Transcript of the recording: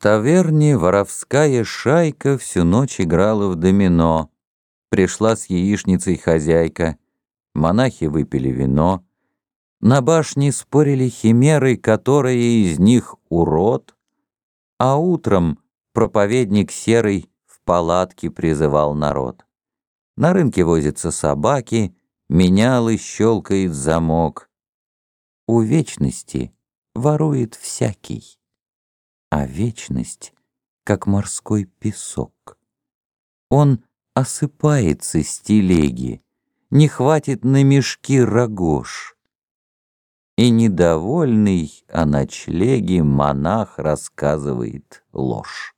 таверне воровская шайка всю ночь играла в домино. Пришла с яичницей хозяйка, монахи выпили вино. На башне спорили химеры, которые из них урод, а утром проповедник серый в палатке призывал народ. На рынке возятся собаки, менял и щелкает замок. У вечности ворует всякий а вечность, как морской песок. Он осыпается с телеги, не хватит на мешки рогож. И недовольный о ночлеге монах рассказывает ложь.